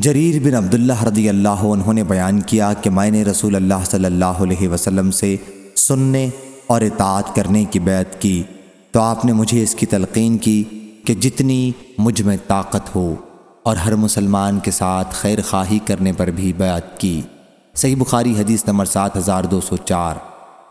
جریر بن عبداللہ رضی اللہ عنہ نے بیان کیا کہ میں نے رسول اللہ صلی اللہ علیہ وسلم سے سننے اور اطاعت کرنے کی بیعت کی۔ تو آپ نے مجھے اس کی تلقین کی کہ جتنی مجھ میں طاقت ہو اور ہر مسلمان کے ساتھ خیر خواہی کرنے پر بھی بیعت کی۔ صحیح بخاری حدیث نمبر سات ہزار دو سو چار۔